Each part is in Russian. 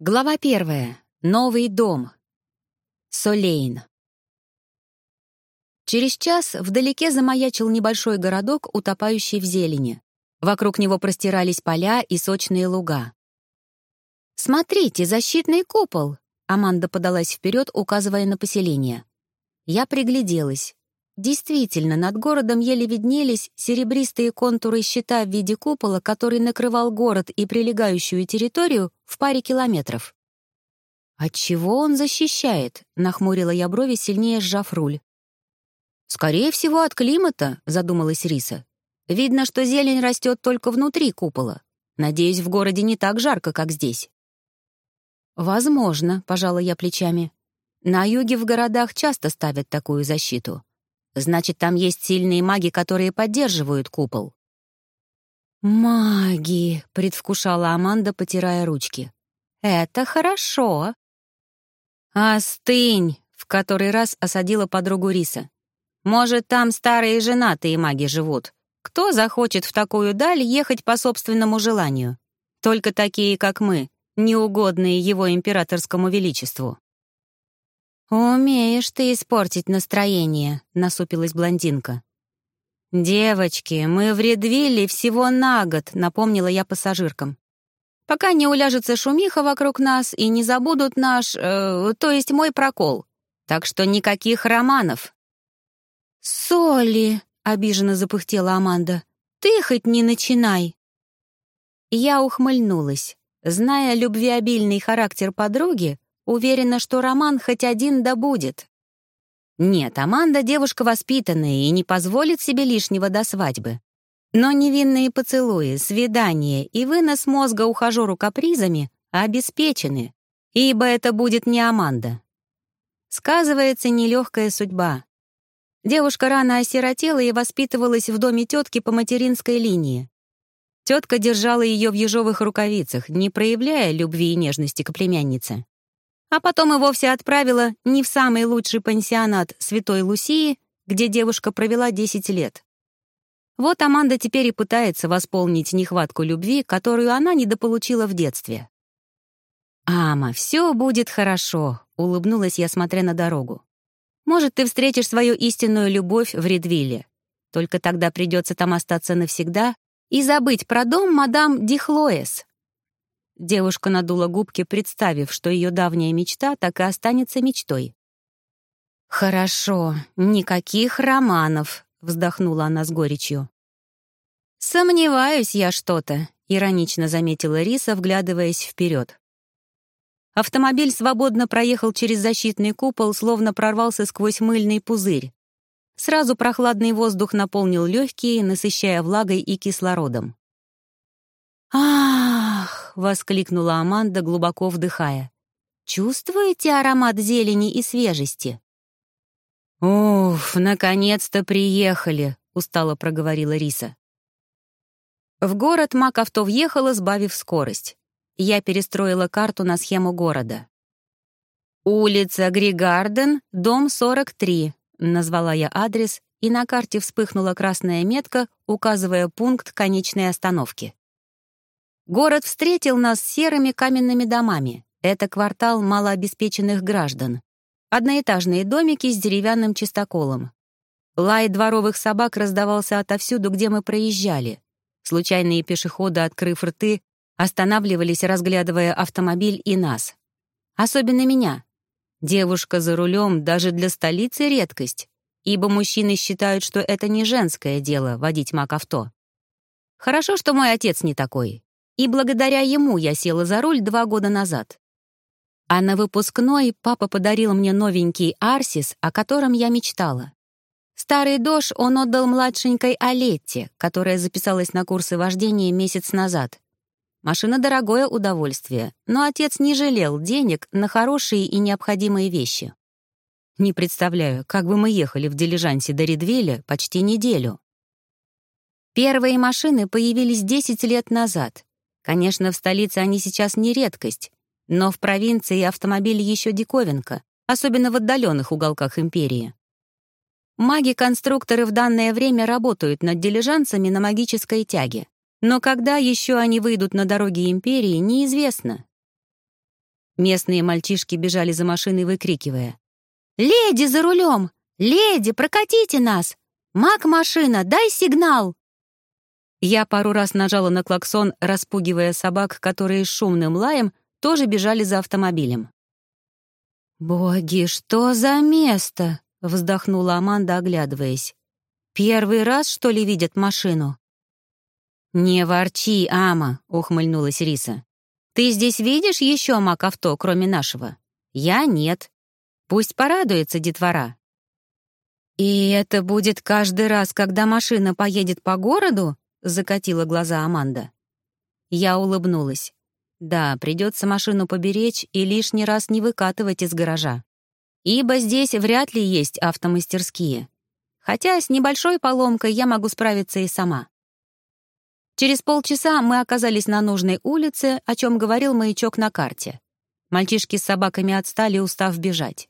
Глава первая. Новый дом. Солейн. Через час вдалеке замаячил небольшой городок, утопающий в зелени. Вокруг него простирались поля и сочные луга. «Смотрите, защитный купол!» Аманда подалась вперед, указывая на поселение. Я пригляделась. Действительно, над городом еле виднелись серебристые контуры щита в виде купола, который накрывал город и прилегающую территорию в паре километров. «От чего он защищает?» — нахмурила я брови, сильнее сжав руль. «Скорее всего, от климата», — задумалась Риса. «Видно, что зелень растет только внутри купола. Надеюсь, в городе не так жарко, как здесь». «Возможно», — пожала я плечами. «На юге в городах часто ставят такую защиту. Значит, там есть сильные маги, которые поддерживают купол. «Маги!» — предвкушала Аманда, потирая ручки. «Это хорошо!» «Остынь!» — в который раз осадила подругу Риса. «Может, там старые женатые маги живут. Кто захочет в такую даль ехать по собственному желанию? Только такие, как мы, неугодные его императорскому величеству». «Умеешь ты испортить настроение», — насупилась блондинка. «Девочки, мы в Редвилле всего на год», — напомнила я пассажиркам. «Пока не уляжется шумиха вокруг нас и не забудут наш, э, то есть мой прокол. Так что никаких романов». «Соли», — обиженно запыхтела Аманда, — «ты хоть не начинай». Я ухмыльнулась. Зная любвеобильный характер подруги, Уверена, что роман хоть один добудет. Нет, Аманда девушка воспитанная и не позволит себе лишнего до свадьбы. Но невинные поцелуи, свидания и вынос мозга ухажеру капризами обеспечены, ибо это будет не Аманда. Сказывается нелегкая судьба. Девушка рано осиротела и воспитывалась в доме тетки по материнской линии. Тетка держала ее в ежовых рукавицах, не проявляя любви и нежности к племяннице а потом и вовсе отправила не в самый лучший пансионат Святой Лусии, где девушка провела 10 лет. Вот Аманда теперь и пытается восполнить нехватку любви, которую она недополучила в детстве. «Ама, все будет хорошо», — улыбнулась я, смотря на дорогу. «Может, ты встретишь свою истинную любовь в Редвилле. Только тогда придется там остаться навсегда и забыть про дом мадам Дихлоэс, Девушка надула губки, представив, что ее давняя мечта так и останется мечтой. «Хорошо, никаких романов», — вздохнула она с горечью. «Сомневаюсь я что-то», — иронично заметила Риса, вглядываясь вперед. Автомобиль свободно проехал через защитный купол, словно прорвался сквозь мыльный пузырь. Сразу прохладный воздух наполнил легкие, насыщая влагой и кислородом. «Ах!» — воскликнула Аманда, глубоко вдыхая. «Чувствуете аромат зелени и свежести?» «Уф, наконец-то приехали!» — устало проговорила Риса. В город Мак-авто въехала, сбавив скорость. Я перестроила карту на схему города. «Улица Григарден, дом 43», — назвала я адрес, и на карте вспыхнула красная метка, указывая пункт конечной остановки. Город встретил нас серыми каменными домами. Это квартал малообеспеченных граждан. Одноэтажные домики с деревянным чистоколом. Лай дворовых собак раздавался отовсюду, где мы проезжали. Случайные пешеходы, открыв рты, останавливались, разглядывая автомобиль и нас. Особенно меня. Девушка за рулем даже для столицы редкость, ибо мужчины считают, что это не женское дело водить мак-авто. Хорошо, что мой отец не такой. И благодаря ему я села за руль два года назад. А на выпускной папа подарил мне новенький Арсис, о котором я мечтала. Старый дож он отдал младшенькой Олетте, которая записалась на курсы вождения месяц назад. Машина — дорогое удовольствие, но отец не жалел денег на хорошие и необходимые вещи. Не представляю, как бы мы ехали в дилижансе до Редвеля почти неделю. Первые машины появились 10 лет назад, Конечно, в столице они сейчас не редкость, но в провинции автомобиль еще диковинка, особенно в отдаленных уголках империи. Маги-конструкторы в данное время работают над дилижансами на магической тяге, но когда еще они выйдут на дороги империи, неизвестно. Местные мальчишки бежали за машиной, выкрикивая. «Леди за рулем! Леди, прокатите нас! Мак-машина, дай сигнал!» Я пару раз нажала на клаксон, распугивая собак, которые шумным лаем тоже бежали за автомобилем. «Боги, что за место?» — вздохнула Аманда, оглядываясь. «Первый раз, что ли, видят машину?» «Не ворчи, Ама», — ухмыльнулась Риса. «Ты здесь видишь еще мак-авто, кроме нашего? Я нет. Пусть порадуется детвора». «И это будет каждый раз, когда машина поедет по городу?» — закатила глаза Аманда. Я улыбнулась. Да, придется машину поберечь и лишний раз не выкатывать из гаража. Ибо здесь вряд ли есть автомастерские. Хотя с небольшой поломкой я могу справиться и сама. Через полчаса мы оказались на нужной улице, о чем говорил маячок на карте. Мальчишки с собаками отстали, устав бежать.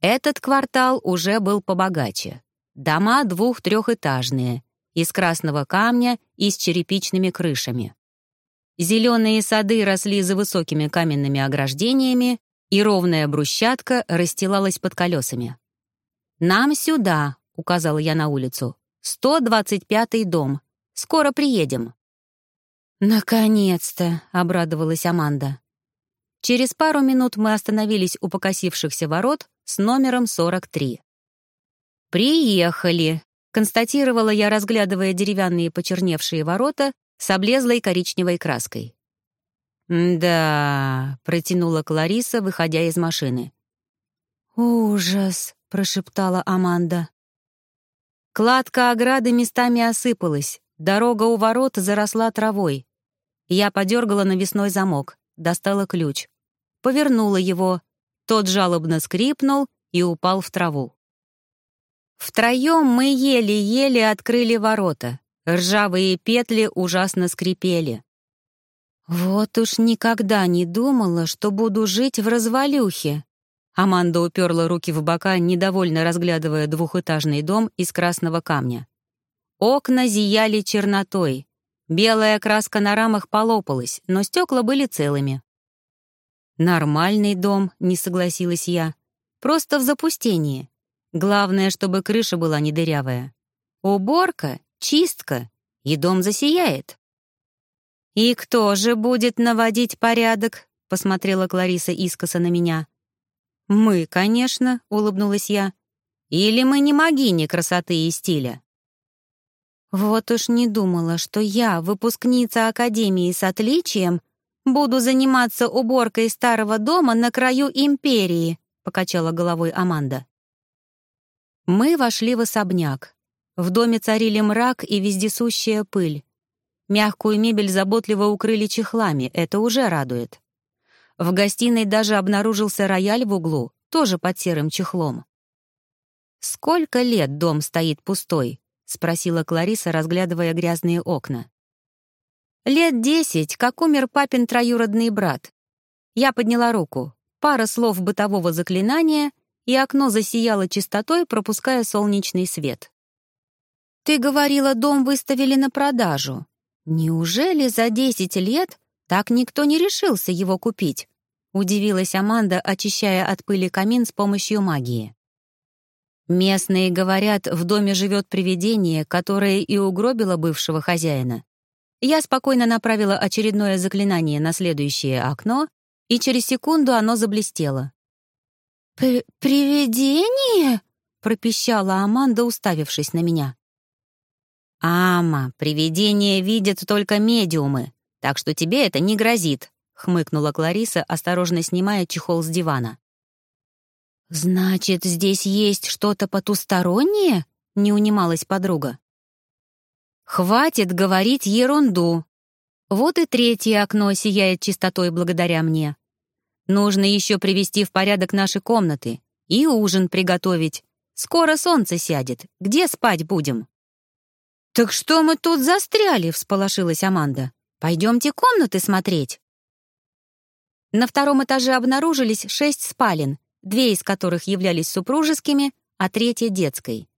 Этот квартал уже был побогаче. Дома двух-трехэтажные, из красного камня и с черепичными крышами. Зеленые сады росли за высокими каменными ограждениями, и ровная брусчатка расстилалась под колесами. «Нам сюда», — указала я на улицу. «125-й дом. Скоро приедем». «Наконец-то», — обрадовалась Аманда. Через пару минут мы остановились у покосившихся ворот с номером 43. «Приехали», — констатировала я, разглядывая деревянные почерневшие ворота с облезлой коричневой краской. «Да», — протянула Клариса, выходя из машины. «Ужас», — прошептала Аманда. Кладка ограды местами осыпалась, дорога у ворот заросла травой. Я подергала навесной замок, достала ключ. Повернула его. Тот жалобно скрипнул и упал в траву. Втроем мы еле-еле открыли ворота. Ржавые петли ужасно скрипели. «Вот уж никогда не думала, что буду жить в развалюхе». Аманда уперла руки в бока, недовольно разглядывая двухэтажный дом из красного камня. Окна зияли чернотой. Белая краска на рамах полопалась, но стекла были целыми. «Нормальный дом», — не согласилась я. «Просто в запустении. Главное, чтобы крыша была не дырявая. Уборка чистка, и дом засияет. «И кто же будет наводить порядок?» — посмотрела Клариса искоса на меня. «Мы, конечно», — улыбнулась я. «Или мы не могини красоты и стиля?» Вот уж не думала, что я, выпускница Академии с отличием, буду заниматься уборкой старого дома на краю империи, покачала головой Аманда. Мы вошли в особняк. В доме царили мрак и вездесущая пыль. Мягкую мебель заботливо укрыли чехлами, это уже радует. В гостиной даже обнаружился рояль в углу, тоже под серым чехлом. «Сколько лет дом стоит пустой?» — спросила Клариса, разглядывая грязные окна. «Лет десять, как умер папин троюродный брат». Я подняла руку. Пара слов бытового заклинания, и окно засияло чистотой, пропуская солнечный свет. Ты говорила, дом выставили на продажу. Неужели за десять лет так никто не решился его купить? Удивилась Аманда, очищая от пыли камин с помощью магии. Местные говорят, в доме живет привидение, которое и угробило бывшего хозяина. Я спокойно направила очередное заклинание на следующее окно, и через секунду оно заблестело. «Привидение?» — пропищала Аманда, уставившись на меня. «Ама, привидения видят только медиумы, так что тебе это не грозит», — хмыкнула Клариса, осторожно снимая чехол с дивана. «Значит, здесь есть что-то потустороннее?» — не унималась подруга. «Хватит говорить ерунду. Вот и третье окно сияет чистотой благодаря мне. Нужно еще привести в порядок наши комнаты и ужин приготовить. Скоро солнце сядет. Где спать будем?» «Так что мы тут застряли?» — всполошилась Аманда. «Пойдемте комнаты смотреть». На втором этаже обнаружились шесть спален, две из которых являлись супружескими, а третья — детской.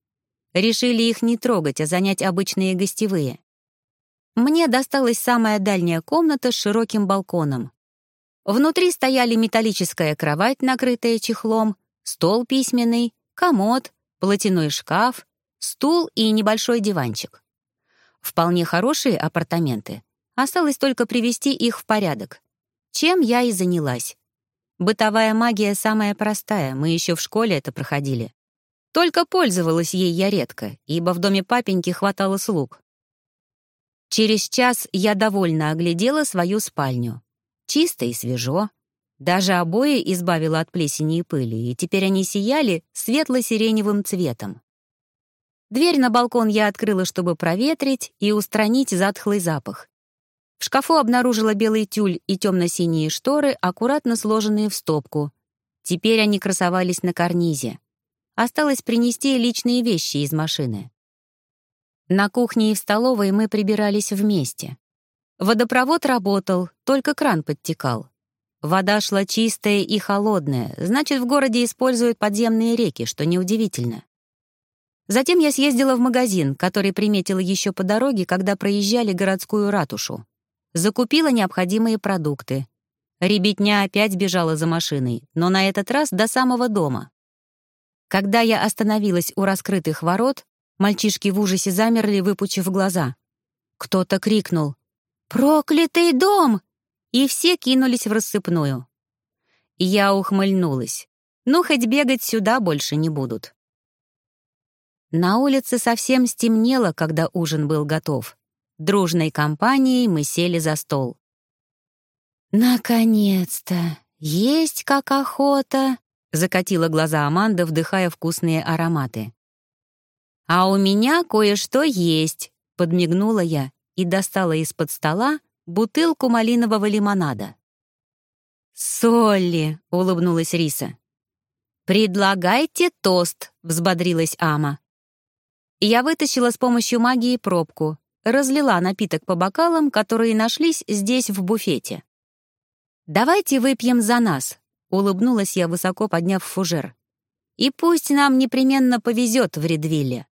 Решили их не трогать, а занять обычные гостевые. Мне досталась самая дальняя комната с широким балконом. Внутри стояли металлическая кровать, накрытая чехлом, стол письменный, комод, платяной шкаф, стул и небольшой диванчик. Вполне хорошие апартаменты. Осталось только привести их в порядок. Чем я и занялась. Бытовая магия самая простая, мы еще в школе это проходили. Только пользовалась ей я редко, ибо в доме папеньки хватало слуг. Через час я довольно оглядела свою спальню. Чисто и свежо. Даже обои избавила от плесени и пыли, и теперь они сияли светло-сиреневым цветом. Дверь на балкон я открыла, чтобы проветрить и устранить затхлый запах. В шкафу обнаружила белый тюль и темно-синие шторы, аккуратно сложенные в стопку. Теперь они красовались на карнизе. Осталось принести личные вещи из машины. На кухне и в столовой мы прибирались вместе. Водопровод работал, только кран подтекал. Вода шла чистая и холодная, значит, в городе используют подземные реки, что неудивительно. Затем я съездила в магазин, который приметила еще по дороге, когда проезжали городскую ратушу. Закупила необходимые продукты. Ребятня опять бежала за машиной, но на этот раз до самого дома. Когда я остановилась у раскрытых ворот, мальчишки в ужасе замерли, выпучив глаза. Кто-то крикнул «Проклятый дом!» и все кинулись в рассыпную. Я ухмыльнулась. Ну, хоть бегать сюда больше не будут. На улице совсем стемнело, когда ужин был готов. Дружной компанией мы сели за стол. «Наконец-то! Есть как охота!» — закатила глаза Аманда, вдыхая вкусные ароматы. «А у меня кое-что есть», — подмигнула я и достала из-под стола бутылку малинового лимонада. «Солли!» — улыбнулась Риса. «Предлагайте тост», — взбодрилась Ама. Я вытащила с помощью магии пробку, разлила напиток по бокалам, которые нашлись здесь в буфете. «Давайте выпьем за нас», — улыбнулась я, высоко подняв фужер. «И пусть нам непременно повезет в Редвилле».